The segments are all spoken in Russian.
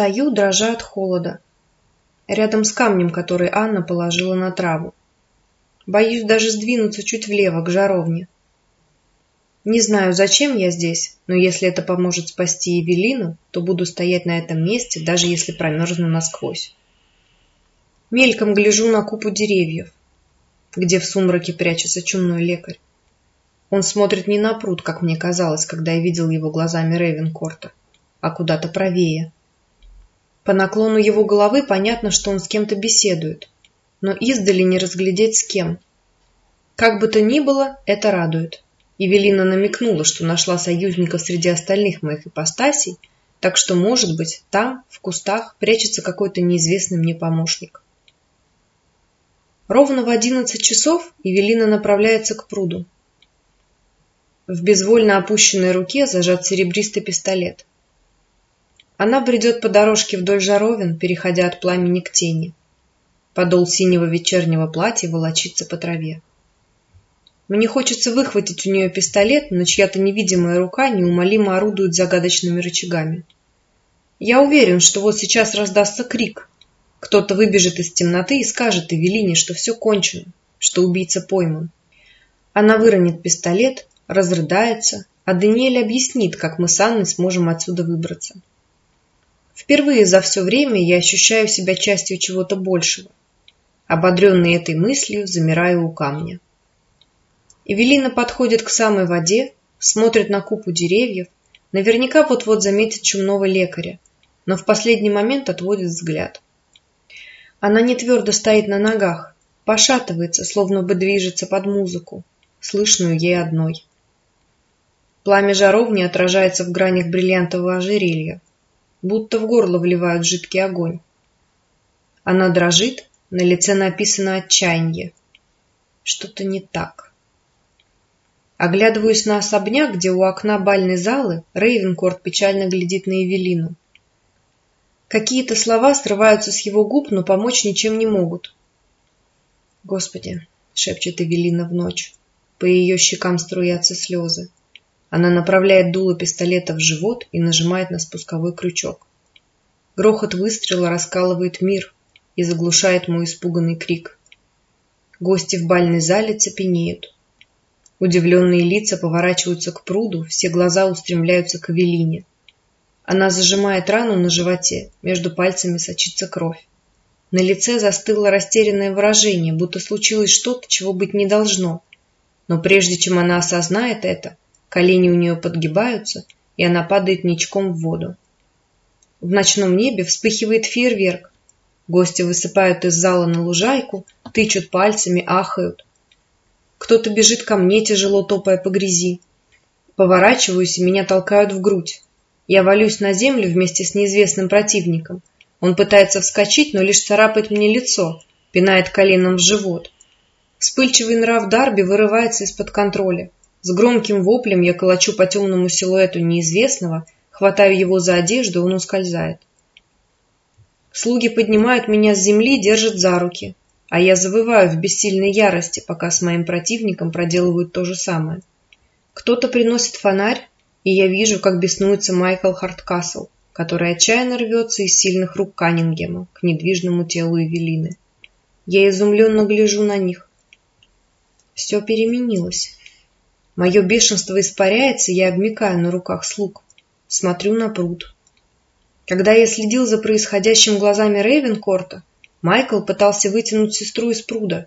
Стою, дрожа от холода. Рядом с камнем, который Анна положила на траву. Боюсь даже сдвинуться чуть влево, к жаровне. Не знаю, зачем я здесь, но если это поможет спасти Евелину, то буду стоять на этом месте, даже если промерзну насквозь. Мельком гляжу на купу деревьев, где в сумраке прячется чумной лекарь. Он смотрит не на пруд, как мне казалось, когда я видел его глазами Рейвенкорта, а куда-то правее. По наклону его головы понятно, что он с кем-то беседует, но издали не разглядеть с кем. Как бы то ни было, это радует. Евелина намекнула, что нашла союзников среди остальных моих ипостасей, так что, может быть, там, в кустах, прячется какой-то неизвестный мне помощник. Ровно в одиннадцать часов Евелина направляется к пруду. В безвольно опущенной руке зажат серебристый пистолет. Она бредет по дорожке вдоль жаровин, переходя от пламени к тени. Подол синего вечернего платья волочится по траве. Мне хочется выхватить у нее пистолет, но чья-то невидимая рука неумолимо орудует загадочными рычагами. Я уверен, что вот сейчас раздастся крик, кто-то выбежит из темноты и скажет Эвелине, что все кончено, что убийца пойман. Она выронит пистолет, разрыдается, а Даниэль объяснит, как мы с Анной сможем отсюда выбраться. Впервые за все время я ощущаю себя частью чего-то большего. Ободренный этой мыслью, замираю у камня. Эвелина подходит к самой воде, смотрит на купу деревьев, наверняка вот-вот заметит чумного лекаря, но в последний момент отводит взгляд. Она не твердо стоит на ногах, пошатывается, словно бы движется под музыку, слышную ей одной. Пламя жаровни отражается в гранях бриллиантового ожерелья, будто в горло вливают жидкий огонь. Она дрожит, на лице написано отчаяние. Что-то не так. Оглядываюсь на особняк, где у окна бальной залы Рейвенкорт печально глядит на Эвелину. Какие-то слова срываются с его губ, но помочь ничем не могут. «Господи!» — шепчет Эвелина в ночь. По ее щекам струятся слезы. Она направляет дуло пистолета в живот и нажимает на спусковой крючок. Грохот выстрела раскалывает мир и заглушает мой испуганный крик. Гости в бальной зале цепенеют. Удивленные лица поворачиваются к пруду, все глаза устремляются к Эвелине. Она зажимает рану на животе, между пальцами сочится кровь. На лице застыло растерянное выражение, будто случилось что-то, чего быть не должно. Но прежде чем она осознает это, колени у нее подгибаются, и она падает ничком в воду. В ночном небе вспыхивает фейерверк. Гости высыпают из зала на лужайку, тычут пальцами, ахают. Кто-то бежит ко мне, тяжело топая по грязи. Поворачиваюсь, и меня толкают в грудь. Я валюсь на землю вместе с неизвестным противником. Он пытается вскочить, но лишь царапает мне лицо, пинает коленом в живот. Вспыльчивый нрав Дарби вырывается из-под контроля. С громким воплем я колочу по темному силуэту неизвестного, хватаю его за одежду, он ускользает. Слуги поднимают меня с земли, держат за руки, а я завываю в бессильной ярости, пока с моим противником проделывают то же самое. Кто-то приносит фонарь, и я вижу, как беснуется Майкл Харткасл, который отчаянно рвется из сильных рук Каннингема к недвижному телу Эвелины. Я изумленно гляжу на них. Все переменилось. Мое бешенство испаряется, я обмикаю на руках слуг. Смотрю на пруд. Когда я следил за происходящим глазами Рейвенкорта, Майкл пытался вытянуть сестру из пруда,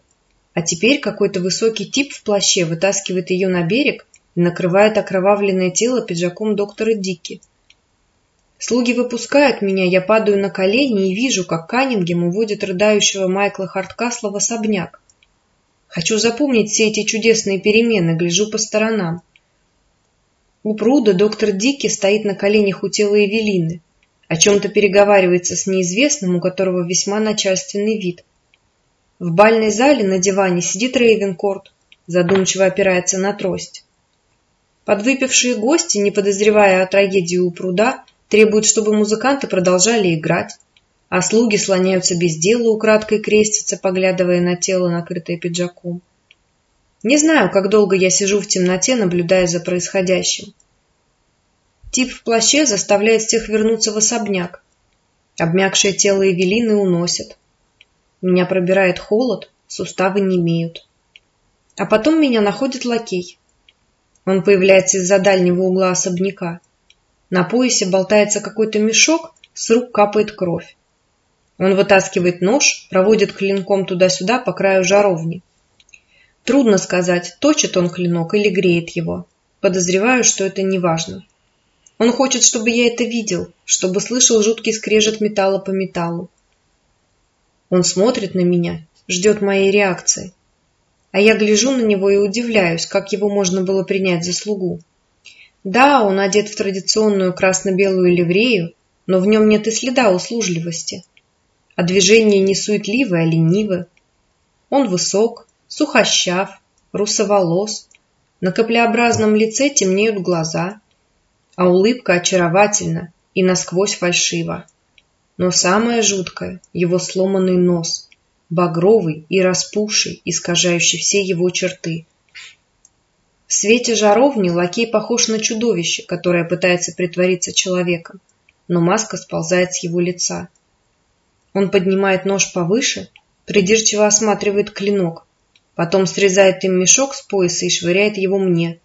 а теперь какой-то высокий тип в плаще вытаскивает ее на берег и накрывает окровавленное тело пиджаком доктора Дикки. Слуги выпускают меня, я падаю на колени и вижу, как Каннингем уводит рыдающего Майкла Харткасла в особняк. Хочу запомнить все эти чудесные перемены, гляжу по сторонам. У пруда доктор Дикки стоит на коленях у тела Эвелины, о чем-то переговаривается с неизвестным, у которого весьма начальственный вид. В бальной зале на диване сидит Рейвенкорт, задумчиво опирается на трость. Подвыпившие гости, не подозревая о трагедии у пруда, требуют, чтобы музыканты продолжали играть, а слуги слоняются без дела, украдкой крестятся, поглядывая на тело, накрытое пиджаком. Не знаю, как долго я сижу в темноте, наблюдая за происходящим. Тип в плаще заставляет всех вернуться в особняк. Обмякшее тело Эвелины уносят. Меня пробирает холод, суставы не имеют. А потом меня находит лакей. Он появляется из-за дальнего угла особняка. На поясе болтается какой-то мешок, с рук капает кровь. Он вытаскивает нож, проводит клинком туда-сюда по краю жаровни. Трудно сказать, точит он клинок или греет его. Подозреваю, что это не важно. Он хочет, чтобы я это видел, чтобы слышал жуткий скрежет металла по металлу. Он смотрит на меня, ждет моей реакции. А я гляжу на него и удивляюсь, как его можно было принять за слугу. Да, он одет в традиционную красно-белую ливрею, но в нем нет и следа услужливости. А движения не суетливы, а ленивы. Он высок, сухощав, русоволос, на каплеобразном лице темнеют глаза, а улыбка очаровательна и насквозь фальшива. Но самое жуткое – его сломанный нос, багровый и распухший, искажающий все его черты. В свете жаровни лакей похож на чудовище, которое пытается притвориться человеком, но маска сползает с его лица. Он поднимает нож повыше, придирчиво осматривает клинок, потом срезает им мешок с пояса и швыряет его мне.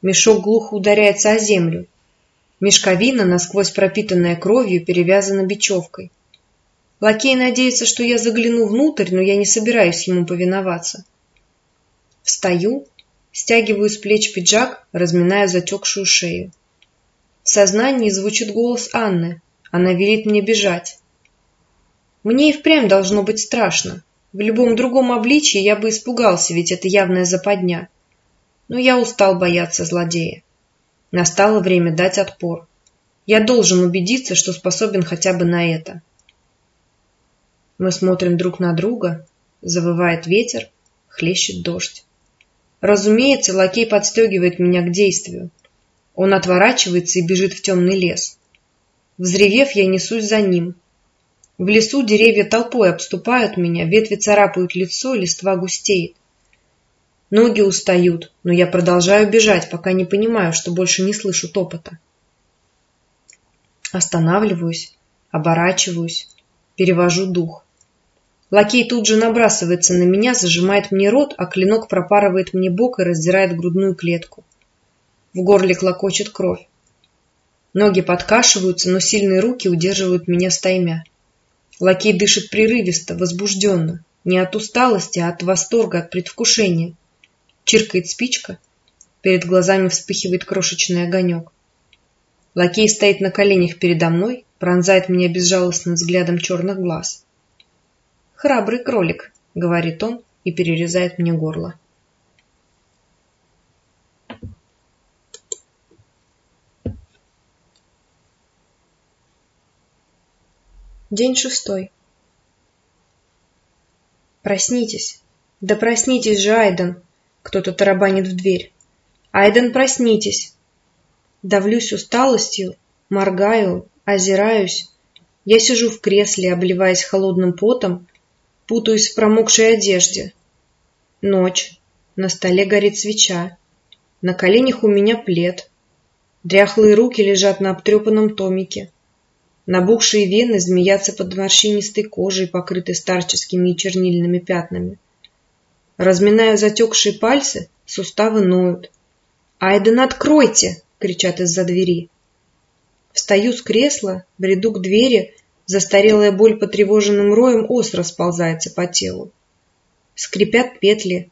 Мешок глухо ударяется о землю. Мешковина, насквозь пропитанная кровью, перевязана бечевкой. Лакей надеется, что я загляну внутрь, но я не собираюсь ему повиноваться. Встаю, стягиваю с плеч пиджак, разминая затекшую шею. В сознании звучит голос Анны. Она велит мне бежать. Мне и впрямь должно быть страшно. В любом другом обличии я бы испугался, ведь это явная западня. Но я устал бояться злодея. Настало время дать отпор. Я должен убедиться, что способен хотя бы на это. Мы смотрим друг на друга, завывает ветер, хлещет дождь. Разумеется, лакей подстегивает меня к действию. Он отворачивается и бежит в темный лес. Взревев, я несусь за ним. В лесу деревья толпой обступают меня, ветви царапают лицо, листва густеет. Ноги устают, но я продолжаю бежать, пока не понимаю, что больше не слышу топота. Останавливаюсь, оборачиваюсь, перевожу дух. Лакей тут же набрасывается на меня, зажимает мне рот, а клинок пропарывает мне бок и раздирает грудную клетку. В горле клокочет кровь. Ноги подкашиваются, но сильные руки удерживают меня стаймя. Лакей дышит прерывисто, возбужденно, не от усталости, а от восторга, от предвкушения. Чиркает спичка, перед глазами вспыхивает крошечный огонек. Лакей стоит на коленях передо мной, пронзает меня безжалостным взглядом черных глаз. «Храбрый кролик», — говорит он и перерезает мне горло. День шестой. Проснитесь. Да проснитесь же, Айден. Кто-то тарабанит в дверь. Айден, проснитесь. Давлюсь усталостью, моргаю, озираюсь. Я сижу в кресле, обливаясь холодным потом, путаюсь в промокшей одежде. Ночь. На столе горит свеча. На коленях у меня плед. Дряхлые руки лежат на обтрепанном томике. Набухшие вены змеятся под морщинистой кожей, покрытой старческими и чернильными пятнами. Разминаю затекшие пальцы, суставы ноют. «Айден, откройте!» — кричат из-за двери. Встаю с кресла, бреду к двери, Застарелая боль потревоженным роем остро сползается по телу. Скрипят петли.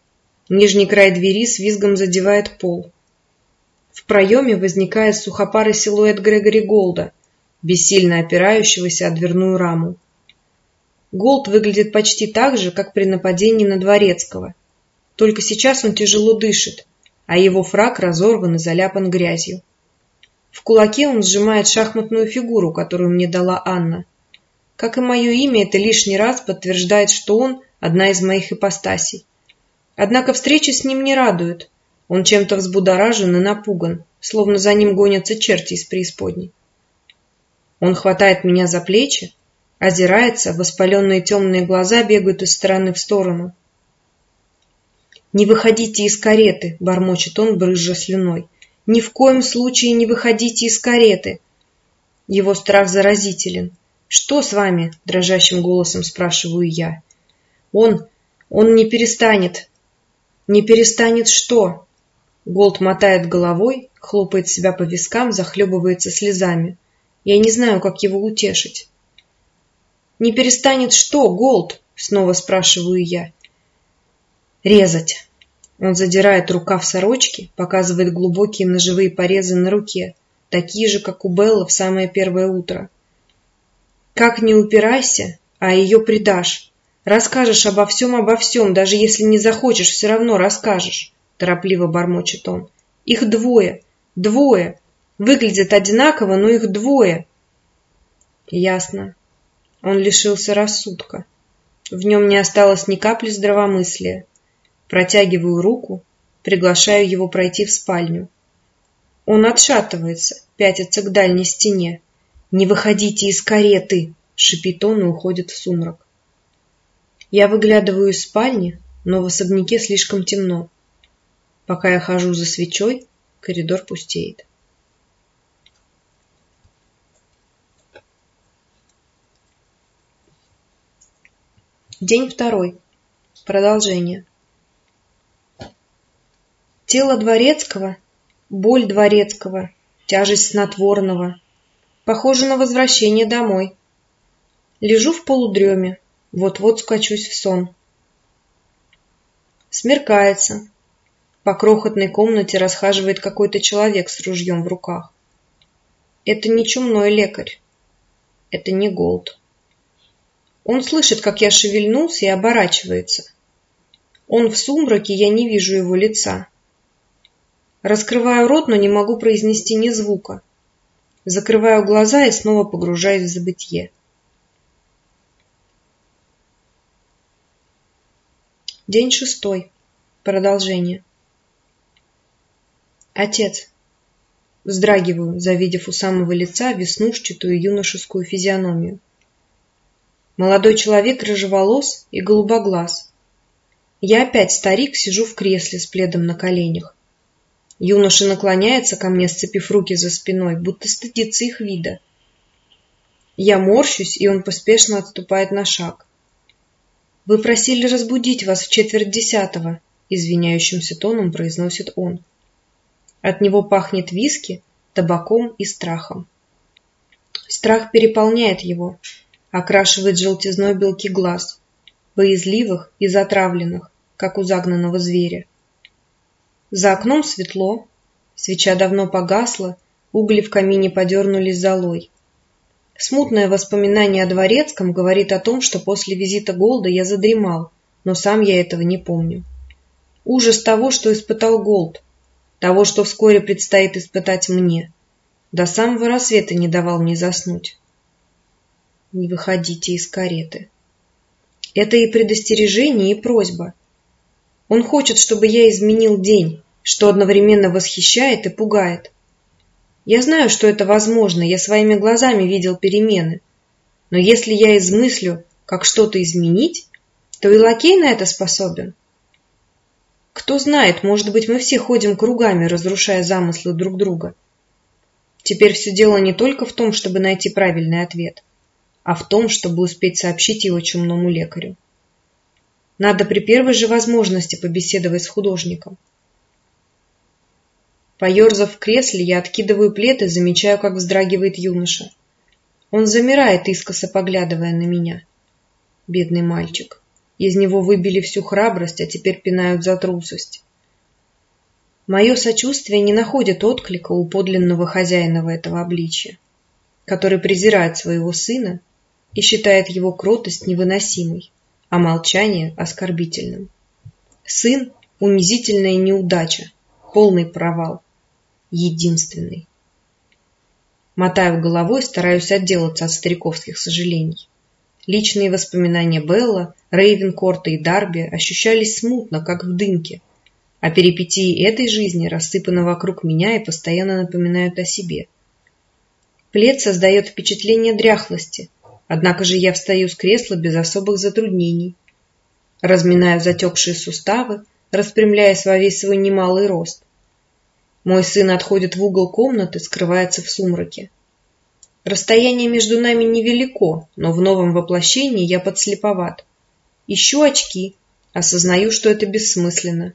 Нижний край двери с визгом задевает пол. В проеме возникает сухопарый силуэт Грегори Голда, бессильно опирающегося о дверную раму. Голд выглядит почти так же, как при нападении на Дворецкого. Только сейчас он тяжело дышит, а его фраг разорван и заляпан грязью. В кулаке он сжимает шахматную фигуру, которую мне дала Анна. Как и мое имя, это лишний раз подтверждает, что он – одна из моих ипостасей. Однако встреча с ним не радует. Он чем-то взбудоражен и напуган, словно за ним гонятся черти из преисподней. Он хватает меня за плечи, озирается, воспаленные темные глаза бегают из стороны в сторону. «Не выходите из кареты!» – бормочет он, брызжа слюной. «Ни в коем случае не выходите из кареты!» Его страх заразителен. «Что с вами?» – дрожащим голосом спрашиваю я. «Он... он не перестанет». «Не перестанет что?» Голд мотает головой, хлопает себя по вискам, захлебывается слезами. Я не знаю, как его утешить. «Не перестанет что, Голд?» – снова спрашиваю я. «Резать». Он задирает рукав сорочки, показывает глубокие ножевые порезы на руке, такие же, как у Белла в самое первое утро. Как не упирайся, а ее предашь. Расскажешь обо всем, обо всем, даже если не захочешь, все равно расскажешь, торопливо бормочет он. Их двое, двое. Выглядят одинаково, но их двое. Ясно. Он лишился рассудка. В нем не осталось ни капли здравомыслия. Протягиваю руку, приглашаю его пройти в спальню. Он отшатывается, пятится к дальней стене. «Не выходите из кареты!» — шипит он и уходит в сумрак. Я выглядываю из спальни, но в особняке слишком темно. Пока я хожу за свечой, коридор пустеет. День второй. Продолжение. Тело Дворецкого, боль Дворецкого, тяжесть снотворного. Похоже на возвращение домой. Лежу в полудреме, вот-вот скачусь в сон. Смеркается. По крохотной комнате расхаживает какой-то человек с ружьем в руках. Это не чумной лекарь. Это не Голд. Он слышит, как я шевельнулся и оборачивается. Он в сумраке, я не вижу его лица. Раскрываю рот, но не могу произнести ни звука. Закрываю глаза и снова погружаюсь в забытье. День шестой. Продолжение. Отец. Вздрагиваю, завидев у самого лица веснушчатую юношескую физиономию. Молодой человек рыжеволос и голубоглаз. Я опять старик, сижу в кресле с пледом на коленях. Юноша наклоняется ко мне, сцепив руки за спиной, будто стыдится их вида. Я морщусь, и он поспешно отступает на шаг. «Вы просили разбудить вас в четверть десятого», — извиняющимся тоном произносит он. От него пахнет виски, табаком и страхом. Страх переполняет его, окрашивает желтизной белки глаз, боязливых и затравленных, как у загнанного зверя. За окном светло, свеча давно погасла, угли в камине подернулись золой. Смутное воспоминание о дворецком говорит о том, что после визита Голда я задремал, но сам я этого не помню. Ужас того, что испытал Голд, того, что вскоре предстоит испытать мне. До самого рассвета не давал мне заснуть. Не выходите из кареты. Это и предостережение, и просьба — он хочет, чтобы я изменил день, что одновременно восхищает и пугает. Я знаю, что это возможно, я своими глазами видел перемены. Но если я измыслю, как что-то изменить, то и лакей на это способен. Кто знает, может быть, мы все ходим кругами, разрушая замыслы друг друга. Теперь все дело не только в том, чтобы найти правильный ответ, а в том, чтобы успеть сообщить его чумному лекарю. Надо при первой же возможности побеседовать с художником. Поерзав в кресле, я откидываю плед и замечаю, как вздрагивает юноша. Он замирает, искоса поглядывая на меня. Бедный мальчик. Из него выбили всю храбрость, а теперь пинают за трусость. Мое сочувствие не находит отклика у подлинного хозяина этого обличия, который презирает своего сына и считает его кротость невыносимой а молчание оскорбительным. Сын – унизительная неудача, полный провал, единственный. Мотаю головой, стараюсь отделаться от стариковских сожалений. Личные воспоминания Белла, Рейвенкорта и Дарби ощущались смутно, как в дымке, а перипетии этой жизни рассыпаны вокруг меня и постоянно напоминают о себе. Плед создает впечатление дряхлости, Однако же я встаю с кресла без особых затруднений. Разминаю затекшие суставы, распрямляясь во весь свой немалый рост. Мой сын отходит в угол комнаты, скрывается в сумраке. Расстояние между нами невелико, но в новом воплощении я подслеповат. Ищу очки, осознаю, что это бессмысленно.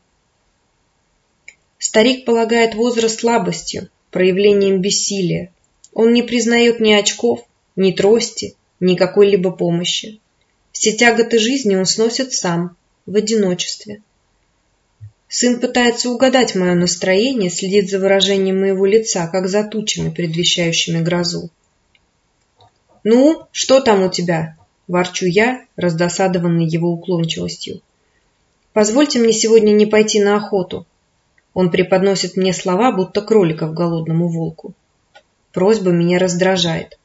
Старик полагает возраст слабостью, проявлением бессилия. Он не признает ни очков, ни трости, ни какой-либо помощи. Все тяготы жизни он сносит сам, в одиночестве. Сын пытается угадать мое настроение, следит за выражением моего лица, как за тучами, предвещающими грозу. «Ну, что там у тебя?» – ворчу я, раздосадованный его уклончивостью. «Позвольте мне сегодня не пойти на охоту». Он преподносит мне слова, будто кроликов голодному волку. Просьба меня раздражает.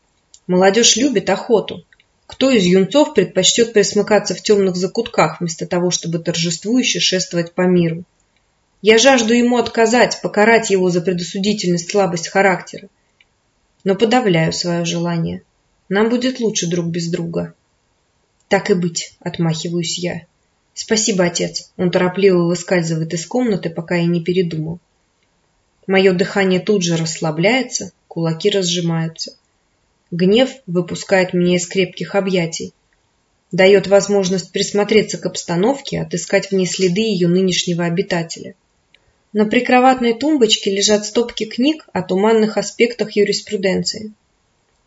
Молодежь любит охоту. Кто из юнцов предпочтет присмыкаться в темных закутках, вместо того, чтобы торжествующе шествовать по миру? Я жажду ему отказать, покарать его за предосудительность, слабость характера. Но подавляю свое желание. Нам будет лучше друг без друга. Так и быть, отмахиваюсь я. Спасибо, отец. Он торопливо выскальзывает из комнаты, пока я не передумал. Мое дыхание тут же расслабляется, кулаки разжимаются. Гнев выпускает меня из крепких объятий. Дает возможность присмотреться к обстановке, отыскать в ней следы ее нынешнего обитателя. На прикроватной тумбочке лежат стопки книг о туманных аспектах юриспруденции.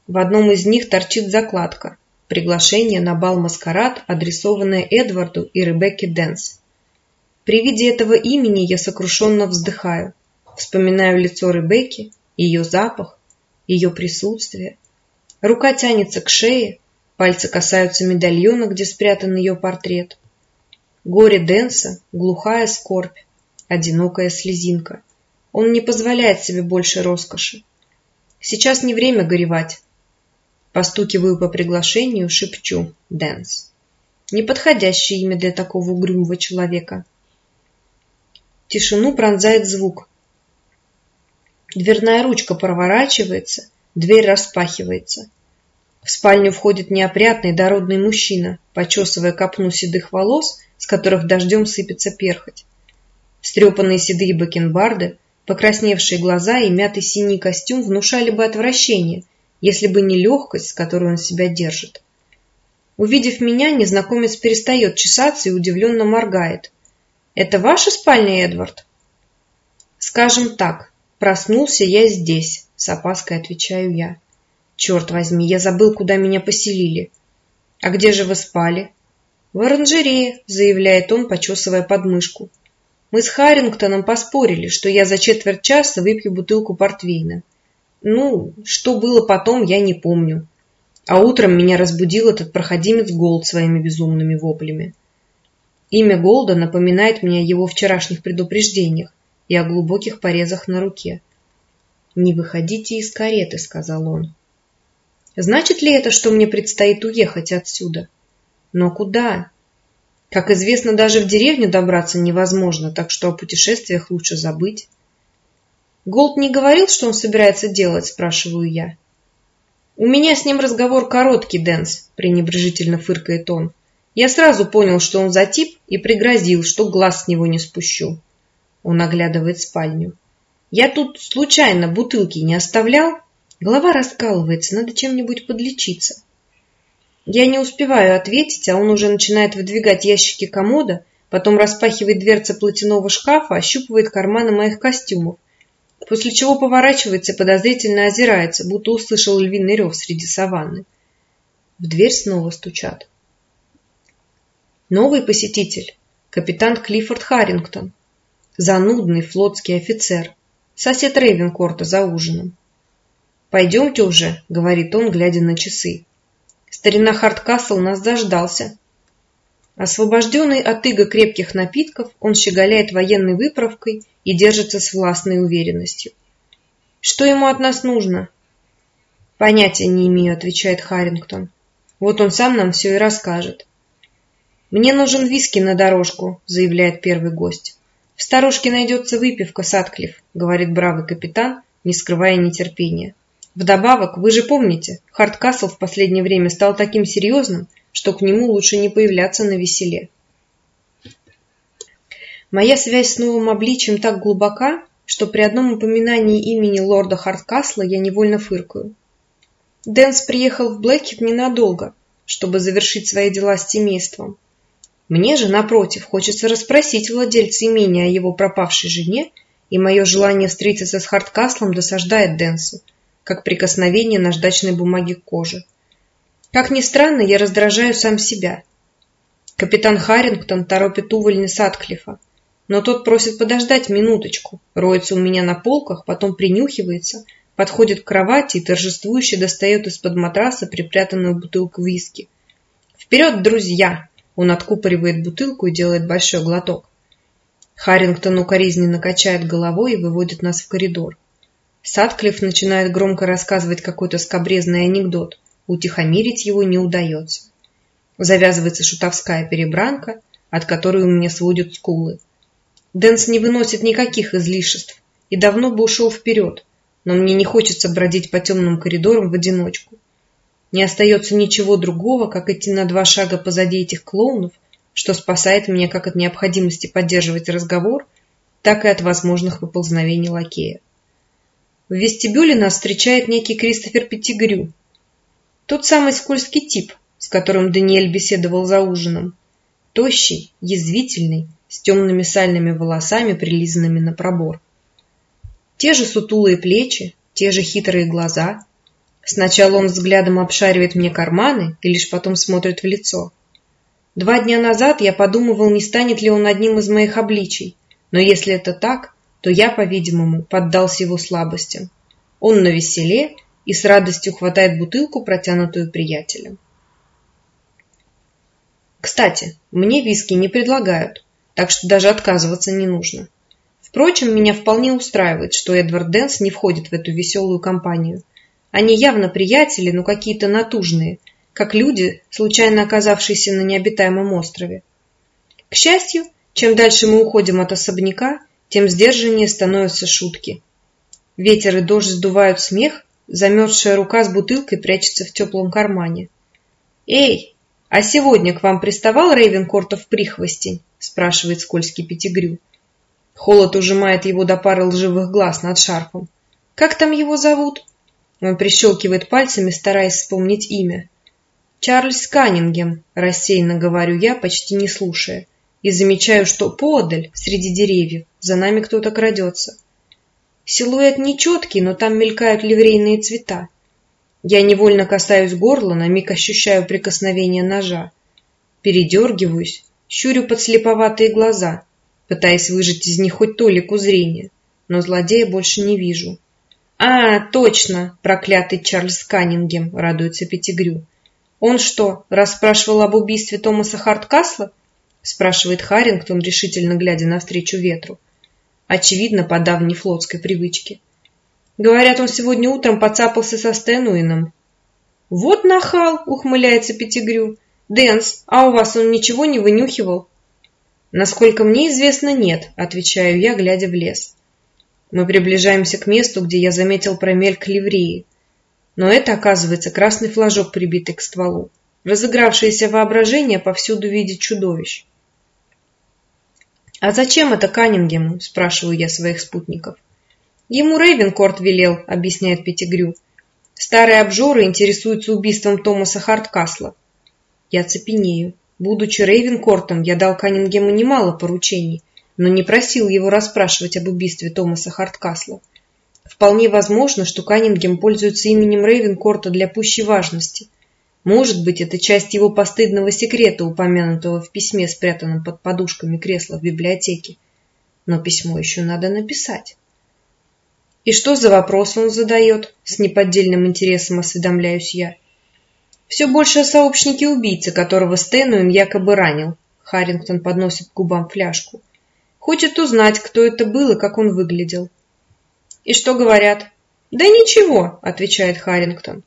В одном из них торчит закладка «Приглашение на бал-маскарад», адресованное Эдварду и Ребекке Дэнс. При виде этого имени я сокрушенно вздыхаю, вспоминаю лицо Ребекки, ее запах, ее присутствие. Рука тянется к шее, пальцы касаются медальона, где спрятан ее портрет. Горе Дэнса, глухая скорбь, одинокая слезинка. Он не позволяет себе больше роскоши. Сейчас не время горевать, Постукиваю по приглашению, шепчу «Дэнс». Неподходящее имя для такого угрюмого человека. Тишину пронзает звук. Дверная ручка проворачивается, дверь распахивается. В спальню входит неопрятный дородный мужчина, почесывая копну седых волос, с которых дождем сыпется перхоть. Встрепанные седые бакенбарды, покрасневшие глаза и мятый синий костюм внушали бы отвращение – если бы не легкость, с которой он себя держит. Увидев меня, незнакомец перестает чесаться и удивленно моргает. «Это ваша спальня, Эдвард?» «Скажем так, проснулся я здесь», — с опаской отвечаю я. «Черт возьми, я забыл, куда меня поселили». «А где же вы спали?» «В оранжерее», — заявляет он, почесывая подмышку. «Мы с Харрингтоном поспорили, что я за четверть часа выпью бутылку портвейна. Ну, что было потом, я не помню. А утром меня разбудил этот проходимец Голд своими безумными воплями. Имя Голда напоминает мне о его вчерашних предупреждениях и о глубоких порезах на руке. «Не выходите из кареты», — сказал он. «Значит ли это, что мне предстоит уехать отсюда? Но куда?» Как известно, даже в деревню добраться невозможно, так что о путешествиях лучше забыть. Голд не говорил, что он собирается делать, спрашиваю я. У меня с ним разговор короткий, Дэнс, пренебрежительно фыркает он. Я сразу понял, что он за тип, и пригрозил, что глаз с него не спущу. Он оглядывает спальню. Я тут случайно бутылки не оставлял? Голова раскалывается, надо чем-нибудь подлечиться. Я не успеваю ответить, а он уже начинает выдвигать ящики комода, потом распахивает дверцы платяного шкафа, ощупывает карманы моих костюмов после чего поворачивается и подозрительно озирается, будто услышал львиный рев среди саванны. В дверь снова стучат. Новый посетитель, капитан Клиффорд Харрингтон, занудный флотский офицер, сосед Рейвенкорта за ужином. «Пойдемте уже», — говорит он, глядя на часы. «Старина Харткасл нас дождался. Освобожденный от иго крепких напитков, он щеголяет военной выправкой и держится с властной уверенностью. «Что ему от нас нужно?» «Понятия не имею», — отвечает Харрингтон. «Вот он сам нам все и расскажет». «Мне нужен виски на дорожку», — заявляет первый гость. «В сторожке найдется выпивка, Садклифф», — говорит бравый капитан, не скрывая нетерпения. «Вдобавок, вы же помните, Харткасл в последнее время стал таким серьезным, что к нему лучше не появляться на веселе. Моя связь с новым обличием так глубока, что при одном упоминании имени лорда Харткасла я невольно фыркаю. Дэнс приехал в Блэкхит ненадолго, чтобы завершить свои дела с семейством. Мне же, напротив, хочется расспросить владельца имения о его пропавшей жене, и мое желание встретиться с Хардкаслом досаждает Дэнсу, как прикосновение наждачной бумаги к коже. Как ни странно, я раздражаю сам себя. Капитан Харрингтон торопит увольни Садклифа, но тот просит подождать минуточку, роется у меня на полках, потом принюхивается, подходит к кровати и торжествующе достает из-под матраса припрятанную бутылку виски. «Вперед, друзья!» Он откупоривает бутылку и делает большой глоток. Харрингтон укоризненно качает головой и выводит нас в коридор. Садклифф начинает громко рассказывать какой-то скобрезный анекдот. Утихомирить его не удается. Завязывается шутовская перебранка, от которой у меня сводят скулы. Дэнс не выносит никаких излишеств и давно бы ушел вперед, но мне не хочется бродить по темным коридорам в одиночку. Не остается ничего другого, как идти на два шага позади этих клоунов, что спасает меня как от необходимости поддерживать разговор, так и от возможных выползновений лакея. В вестибюле нас встречает некий Кристофер Петтигрю. Тот самый скользкий тип, с которым Даниэль беседовал за ужином. Тощий, язвительный, с темными сальными волосами, прилизанными на пробор. Те же сутулые плечи, те же хитрые глаза. Сначала он взглядом обшаривает мне карманы и лишь потом смотрит в лицо. Два дня назад я подумывал, не станет ли он одним из моих обличий, но если это так, то я, по-видимому, поддался его слабостям. Он на веселе и с радостью хватает бутылку, протянутую приятелем. Кстати, мне виски не предлагают, так что даже отказываться не нужно. Впрочем, меня вполне устраивает, что Эдвард Дэнс не входит в эту веселую компанию. Они явно приятели, но какие-то натужные, как люди, случайно оказавшиеся на необитаемом острове. К счастью, чем дальше мы уходим от особняка, тем сдержаннее становятся шутки. Ветер и дождь сдувают смех, замерзшая рука с бутылкой прячется в теплом кармане. «Эй, а сегодня к вам приставал Рейвенкортов прихвостень?» спрашивает скользкий Пятигрю. Холод ужимает его до пары лживых глаз над шарфом. «Как там его зовут?» Он прищелкивает пальцами, стараясь вспомнить имя. «Чарльз Каннингем», – рассеянно говорю я, почти не слушая, и замечаю, что подаль, среди деревьев, за нами кто-то крадется. Силуэт нечеткий, но там мелькают ливрейные цвета. Я невольно касаюсь горла, на миг ощущаю прикосновение ножа. Передергиваюсь, щурю подслеповатые глаза, пытаясь выжать из них хоть толику зрения, но злодея больше не вижу. «А, точно!» – проклятый Чарльз Каннингем, радуется Пятигрю. «Он что, расспрашивал об убийстве Томаса Харткасла?» – спрашивает Харрингтон, решительно глядя навстречу ветру. Очевидно, по давней флотской привычке. Говорят, он сегодня утром поцапался со Стэнуином. «Вот нахал!» – ухмыляется Пятигрю. «Дэнс, а у вас он ничего не вынюхивал?» «Насколько мне известно, нет», – отвечаю я, глядя в лес. Мы приближаемся к месту, где я заметил промельк ливреи – но это, оказывается, красный флажок, прибитый к стволу. Разыгравшееся воображение повсюду видит чудовищ. «А зачем это Каннингему?» – спрашиваю я своих спутников. «Ему Рейвенкорт велел», – объясняет Петтигрю. «Старые обжоры интересуются убийством Томаса Харткасла». Я цепенею. Будучи Рейвенкортом, я дал Каннингему немало поручений, но не просил его расспрашивать об убийстве Томаса Харткасла. Вполне возможно, что Каннингем пользуется именем Рейвенкорта для пущей важности. Может быть, это часть его постыдного секрета, упомянутого в письме, спрятанном под подушками кресла в библиотеке. Но письмо еще надо написать. И что за вопрос он задает? С неподдельным интересом осведомляюсь я. Все больше о сообщнике убийцы, которого Стэнуин якобы ранил. Харрингтон подносит к губам фляжку. Хочет узнать, кто это был и как он выглядел. И что говорят? Да ничего, отвечает Харрингтон.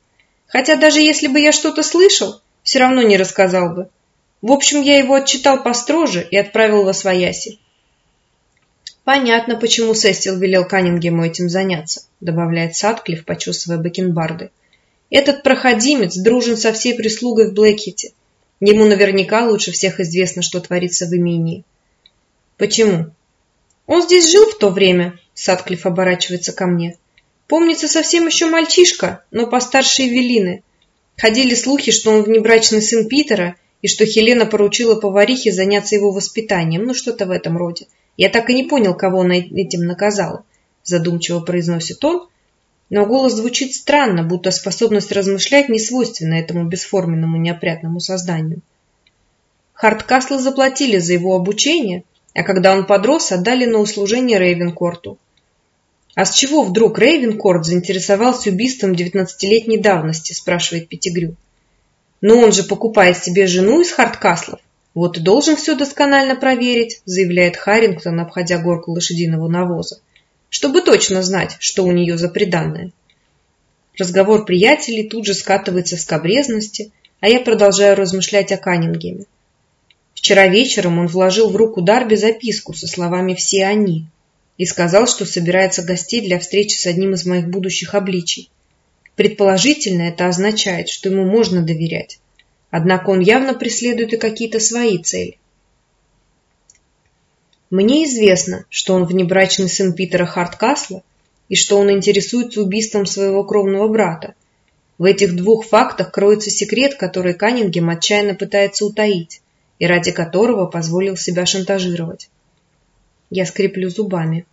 Хотя даже если бы я что-то слышал, все равно не рассказал бы. В общем, я его отчитал построже и отправил во свояси. Понятно, почему Сестил велел Каннингему этим заняться, добавляет Садклифф, почесывая бакенбарды. Этот проходимец дружен со всей прислугой в Блэкхите. Ему наверняка лучше всех известно, что творится в имении. Почему? Он здесь жил в то время, Садклифф оборачивается ко мне. Помнится, совсем еще мальчишка, но постарше Эвелины. Ходили слухи, что он внебрачный сын Питера, и что Хелена поручила поварихе заняться его воспитанием, ну что-то в этом роде. Я так и не понял, кого она этим наказала, задумчиво произносит он, но голос звучит странно, будто способность размышлять не свойственна этому бесформенному неопрятному созданию. Хардкаслы заплатили за его обучение, а когда он подрос, отдали на услужение Рейвенкорту. «А с чего вдруг Рейвенкорт заинтересовался убийством девятнадцатилетней давности?» – спрашивает Пятигрю. «Но он же покупает себе жену из Хардкаслов. Вот и должен все досконально проверить», – заявляет Харрингтон, обходя горку лошадиного навоза, «чтобы точно знать, что у нее за приданное». Разговор приятелей тут же скатывается в скобрезности, а я продолжаю размышлять о Каннингеме. Вчера вечером он вложил в руку Дарби записку со словами «все они», и сказал, что собирается гостей для встречи с одним из моих будущих обличий. Предположительно, это означает, что ему можно доверять. Однако он явно преследует и какие-то свои цели. Мне известно, что он внебрачный сын Питера Харткасла и что он интересуется убийством своего кровного брата. В этих двух фактах кроется секрет, который Каннингем отчаянно пытается утаить и ради которого позволил себя шантажировать. Я скреплю зубами.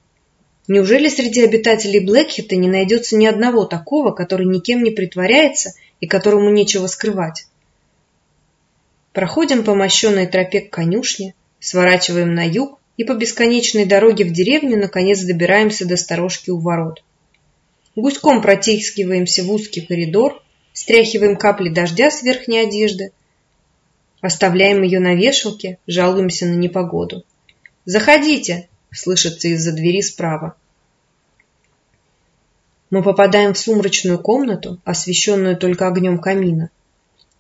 Неужели среди обитателей Блэкхита не найдется ни одного такого, который никем не притворяется и которому нечего скрывать? Проходим по мощенной тропе к конюшне, сворачиваем на юг и по бесконечной дороге в деревню наконец добираемся до сторожки у ворот. Гуськом протискиваемся в узкий коридор, стряхиваем капли дождя с верхней одежды, оставляем ее на вешалке, жалуемся на непогоду. «Заходите!» – слышится из-за двери справа. Мы попадаем в сумрачную комнату, освещенную только огнем камина.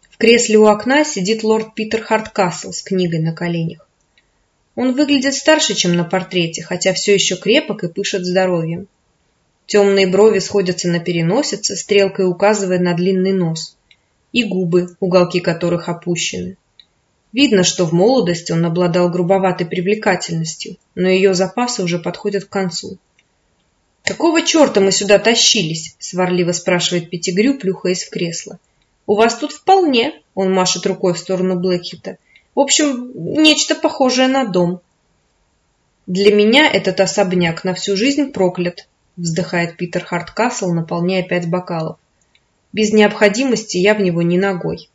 В кресле у окна сидит лорд Питер Харткасл с книгой на коленях. Он выглядит старше, чем на портрете, хотя все еще крепок и пышет здоровьем. Темные брови сходятся на переносице, стрелкой указывая на длинный нос, и губы, уголки которых опущены. Видно, что в молодости он обладал грубоватой привлекательностью, но ее запасы уже подходят к концу. «Какого черта мы сюда тащились?» – сварливо спрашивает Пятигрю, плюхаясь в кресло. «У вас тут вполне», – он машет рукой в сторону Блэкхита. «В общем, нечто похожее на дом». «Для меня этот особняк на всю жизнь проклят», – вздыхает Питер Харткасл, наполняя пять бокалов. «Без необходимости я в него не ногой».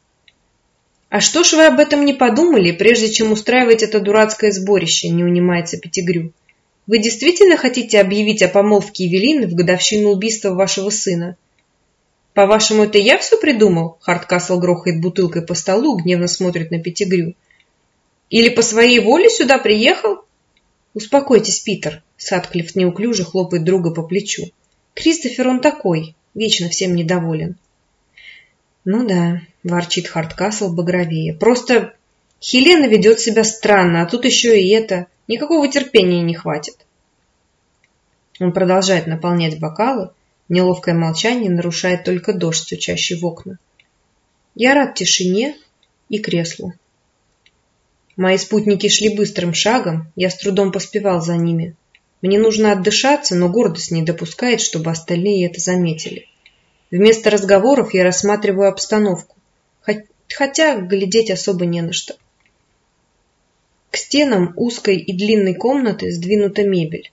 «А что ж вы об этом не подумали, прежде чем устраивать это дурацкое сборище?» – не унимается Пятигрю. «Вы действительно хотите объявить о помолвке Евелины в годовщину убийства вашего сына?» «По-вашему, это я все придумал?» Хардкасл грохает бутылкой по столу, гневно смотрит на Пятигрю. «Или по своей воле сюда приехал?» «Успокойтесь, Питер», — Садклифф неуклюже хлопает друга по плечу. «Кристофер он такой, вечно всем недоволен». «Ну да», – ворчит Хардкасл багровее. «Просто Хелена ведет себя странно, а тут еще и это. Никакого терпения не хватит». Он продолжает наполнять бокалы. Неловкое молчание нарушает только дождь, стучащий в окна. Я рад тишине и креслу. Мои спутники шли быстрым шагом, я с трудом поспевал за ними. Мне нужно отдышаться, но гордость не допускает, чтобы остальные это заметили. Вместо разговоров я рассматриваю обстановку, хотя глядеть особо не на что. К стенам узкой и длинной комнаты сдвинута мебель,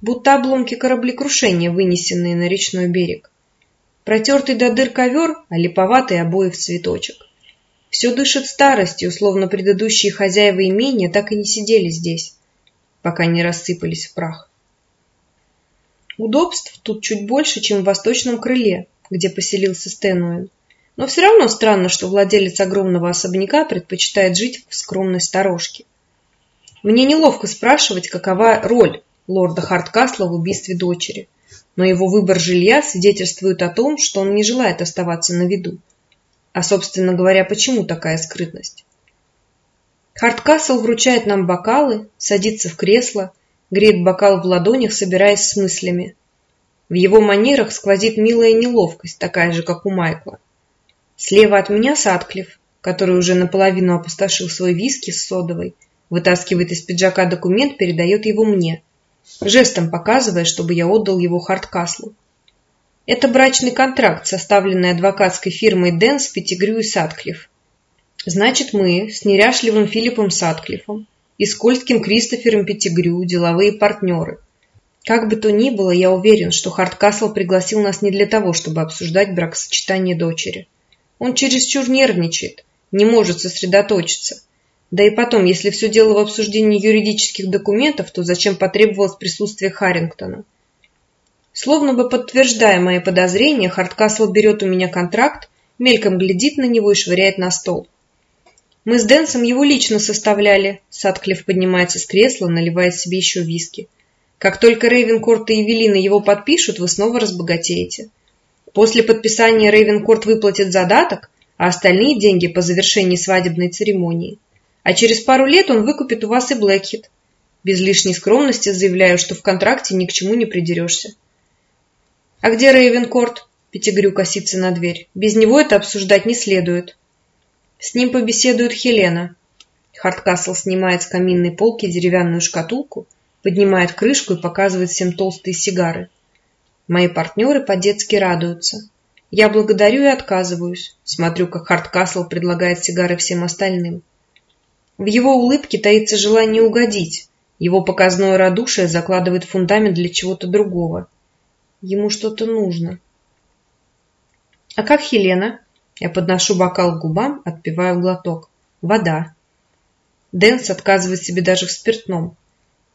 будто обломки кораблекрушения, вынесенные на речной берег. Протертый до дыр ковер, а липоватый обои в цветочек. Все дышит старостью, словно предыдущие хозяева имения так и не сидели здесь, пока не рассыпались в прах. Удобств тут чуть больше, чем в восточном крыле, где поселился Стэнуэн. Но все равно странно, что владелец огромного особняка предпочитает жить в скромной сторожке. Мне неловко спрашивать, какова роль лорда Харткасла в убийстве дочери, но его выбор жилья свидетельствует о том, что он не желает оставаться на виду. А, собственно говоря, почему такая скрытность? Харткасл вручает нам бокалы, садится в кресло, греет бокал в ладонях, собираясь с мыслями. В его манерах сквозит милая неловкость, такая же, как у Майкла. Слева от меня Садклифф, который уже наполовину опустошил свой виски с содовой, вытаскивает из пиджака документ, передает его мне, жестом показывая, чтобы я отдал его Харткаслу. Это брачный контракт, составленный адвокатской фирмой Дэнс, Петтигрю и Садклифф. Значит, мы с неряшливым Филиппом Садклиффом и скользким Кристофером Петтигрю деловые партнеры. Как бы то ни было, я уверен, что Хардкасл пригласил нас не для того, чтобы обсуждать бракосочетание дочери. Он чересчур нервничает, не может сосредоточиться. Да и потом, если все дело в обсуждении юридических документов, то зачем потребовалось присутствие Харрингтона? Словно бы подтверждая мои подозрения, Хардкасл берет у меня контракт, мельком глядит на него и швыряет на стол. Мы с Дэнсом его лично составляли. Садклифф поднимается с кресла, наливает себе еще виски. Как только Рейвенкорт и Евелина его подпишут, вы снова разбогатеете. После подписания Рейвенкорт выплатит задаток, а остальные деньги по завершении свадебной церемонии. А через пару лет он выкупит у вас и Блэкхит. Без лишней скромности заявляю, что в контракте ни к чему не придерешься. «А где Рейвенкорт?» – Пятигрю косится на дверь. «Без него это обсуждать не следует». С ним побеседует Хелена. Хардкасл снимает с каминной полки деревянную шкатулку, поднимает крышку и показывает всем толстые сигары. Мои партнеры по-детски радуются. Я благодарю и отказываюсь. Смотрю, как Хардкасл предлагает сигары всем остальным. В его улыбке таится желание угодить. Его показное радушие закладывает фундамент для чего-то другого. Ему что-то нужно. А как Хелена? Я подношу бокал к губам, отпиваю глоток. Вода. Дэнс отказывает себе даже в спиртном.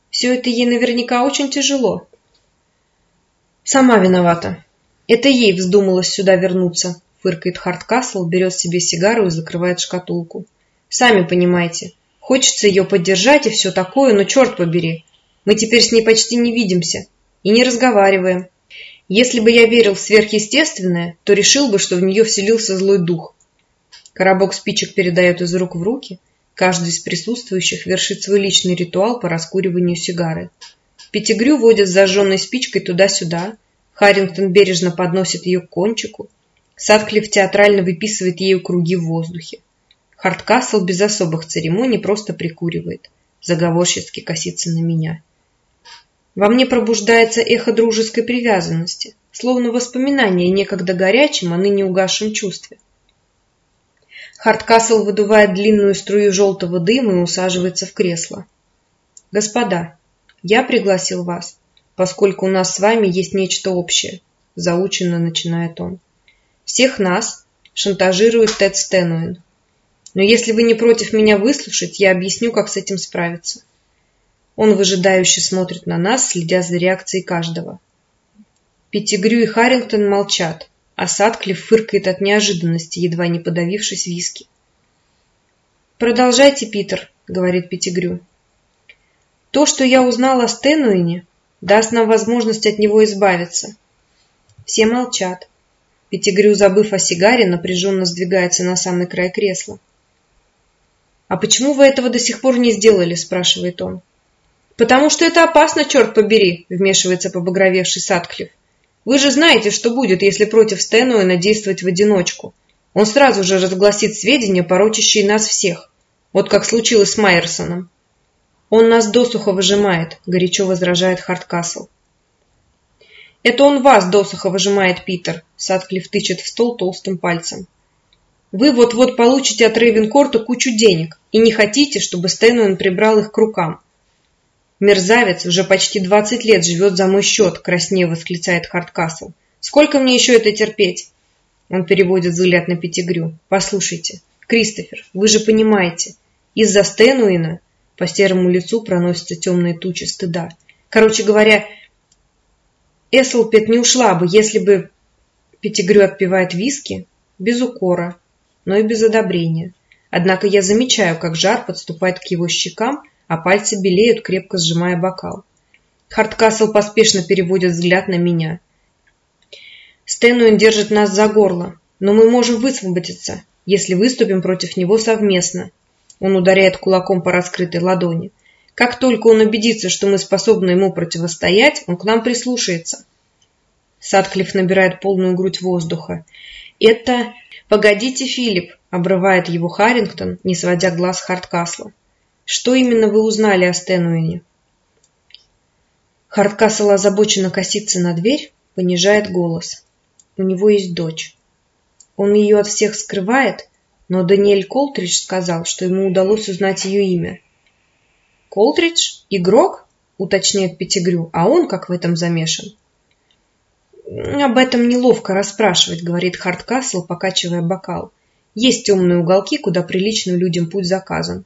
Все это ей наверняка очень тяжело. Сама виновата. Это ей вздумалось сюда вернуться, фыркает Хардкасл, берет себе сигару и закрывает шкатулку. Сами понимаете, хочется ее поддержать и все такое, но черт побери, мы теперь с ней почти не видимся и не разговариваем. Если бы я верил в сверхъестественное, то решил бы, что в нее вселился злой дух. Коробок спичек передает из рук в руки. Каждый из присутствующих вершит свой личный ритуал по раскуриванию сигары. Пятигрю водят с зажженной спичкой туда-сюда. Харрингтон бережно подносит ее к кончику. Садклифф театрально выписывает ею круги в воздухе. Хардкасл без особых церемоний просто прикуривает. Заговорщицки косится на меня. Во мне пробуждается эхо дружеской привязанности, словно воспоминание некогда горячем, а ныне угасшем чувстве. Хардкасл выдувает длинную струю желтого дыма и усаживается в кресло. «Господа, я пригласил вас, поскольку у нас с вами есть нечто общее», заученно начинает он. «Всех нас шантажирует Тед Стэнуин. Но если вы не против меня выслушать, я объясню, как с этим справиться. Он выжидающе смотрит на нас, следя за реакцией каждого. Петтигрю и Харрингтон молчат, а Садклифф фыркает от неожиданности, едва не подавившись виски. «Продолжайте, Питер», — говорит Петтигрю. «То, что я узнал о Стэнуине, даст нам возможность от него избавиться». Все молчат. Петтигрю, забыв о сигаре, напряженно сдвигается на самый край кресла. «А почему вы этого до сих пор не сделали?» – спрашивает он. «Потому что это опасно, черт побери!» – вмешивается побагровевший Садклифф. «Вы же знаете, что будет, если против Стэнуэна действовать в одиночку. Он сразу же разгласит сведения, порочащие нас всех. Вот как случилось с Майерсоном». «Он нас досуха выжимает», – горячо возражает Хардкасл. «Это он вас досуха выжимает, Питер», – Садклифф тычет в стол толстым пальцем. «Вы вот-вот получите от Рейвенкорта кучу денег и не хотите, чтобы Стэнуэн прибрал их к рукам. «Мерзавец уже почти двадцать лет живет за мой счет», – краснее восклицает Хардкасл. «Сколько мне еще это терпеть?» Он переводит взгляд на Пятигрю. «Послушайте, Кристофер, вы же понимаете, из-за Стэнуина по серому лицу проносятся темные тучи стыда. Короче говоря, Эслпет не ушла бы, если бы...» Пятигрю отпивает виски без укора, но и без одобрения. Однако я замечаю, как жар подступает к его щекам, а пальцы белеют, крепко сжимая бокал. Хардкасл поспешно переводит взгляд на меня. Стэнуин держит нас за горло, но мы можем высвободиться, если выступим против него совместно. Он ударяет кулаком по раскрытой ладони. Как только он убедится, что мы способны ему противостоять, он к нам прислушается. Садклифф набирает полную грудь воздуха. «Это... Погодите, Филипп!» — обрывает его Харрингтон, не сводя глаз Хардкасла. Что именно вы узнали о Стэнуине? Хардкасл озабоченно косится на дверь, понижает голос. у него есть дочь. Он ее от всех скрывает, но Даниэль Колтридж сказал, что ему удалось узнать ее имя. «Колтридж? Игрок?» — уточняет Пятигрю. «А он как в этом замешан?» «Об этом неловко расспрашивать», — говорит Хардкасл, покачивая бокал. «Есть темные уголки, куда приличным людям путь заказан.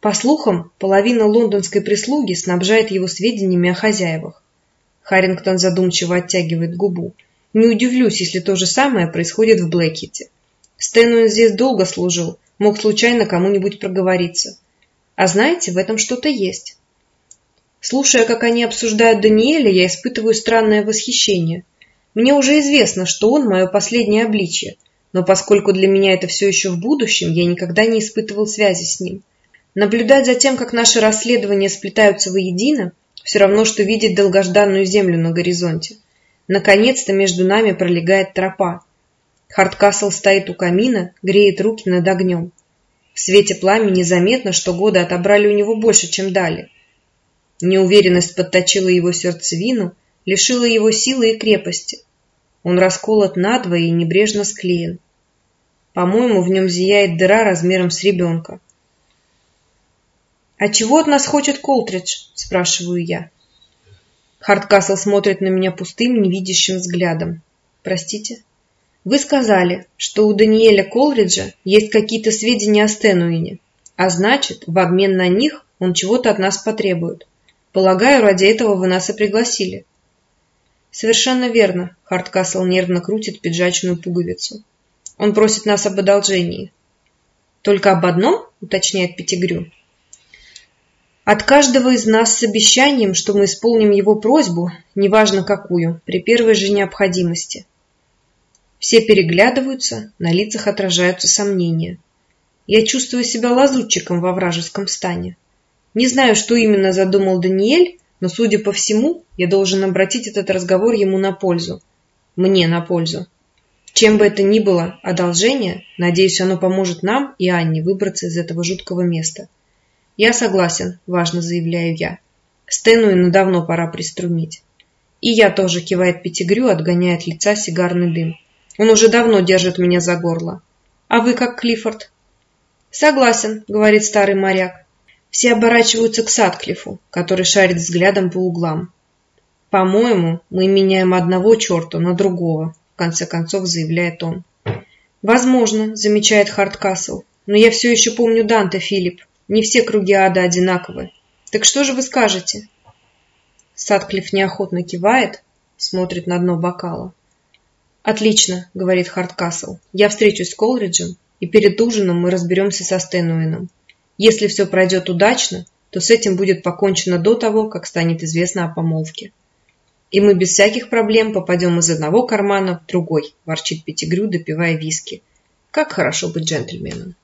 По слухам, половина лондонской прислуги снабжает его сведениями о хозяевах. Харрингтон задумчиво оттягивает губу. Не удивлюсь, если то же самое происходит в Блэкете. Стэнуин здесь долго служил, мог случайно кому-нибудь проговориться. А знаете, в этом что-то есть. Слушая, как они обсуждают Даниэля, я испытываю странное восхищение. Мне уже известно, что он мое последнее обличье, но поскольку для меня это все еще в будущем, я никогда не испытывал связи с ним. Наблюдать за тем, как наши расследования сплетаются воедино, все равно, что видеть долгожданную землю на горизонте. Наконец-то между нами пролегает тропа. Хардкасл стоит у камина, греет руки над огнем. В свете пламени заметно, что годы отобрали у него больше, чем дали. Неуверенность подточила его сердцевину, лишила его силы и крепости. Он расколот надвое и небрежно склеен. По-моему, в нем зияет дыра размером с ребенка. «А чего от нас хочет Колтридж?» – спрашиваю я. Хардкасл смотрит на меня пустым, невидящим взглядом. «Простите?» «Вы сказали, что у Даниэля Колриджа есть какие-то сведения о Стенуине, а значит, в обмен на них он чего-то от нас потребует. Полагаю, ради этого вы нас и пригласили». «Совершенно верно», – Хардкасл нервно крутит пиджачную пуговицу. «Он просит нас об одолжении». «Только об одном?» – уточняет Пятигрю. От каждого из нас с обещанием, что мы исполним его просьбу, неважно какую, при первой же необходимости. Все переглядываются, на лицах отражаются сомнения. Я чувствую себя лазутчиком во вражеском стане. Не знаю, что именно задумал Даниэль, но, судя по всему, я должен обратить этот разговор ему на пользу. Мне на пользу. Чем бы это ни было, одолжение, надеюсь, оно поможет нам и Анне выбраться из этого жуткого места. «Я согласен», – важно заявляю я. Стэну давно пора приструмить. И я тоже, кивает Пятигрю, отгоняя от лица сигарный дым. Он уже давно держит меня за горло. А вы как, Клиффорд? Согласен, говорит старый моряк. Все оборачиваются к Садклифу, который шарит взглядом по углам. По-моему, мы меняем одного черта на другого, в конце концов заявляет он. Возможно, замечает Хардкасл, но я все еще помню Данте, Филипп. Не все круги ада одинаковы. Так что же вы скажете? Садклифф неохотно кивает, смотрит на дно бокала. «Отлично», — говорит Хардкасл. «Я встречусь с Колриджем, и перед ужином мы разберемся со Стэнуином. Если все пройдет удачно, то с этим будет покончено до того, как станет известно о помолвке. И мы без всяких проблем попадем из одного кармана в другой», – ворчит Пятигрю, допивая виски. «Как хорошо быть джентльменом».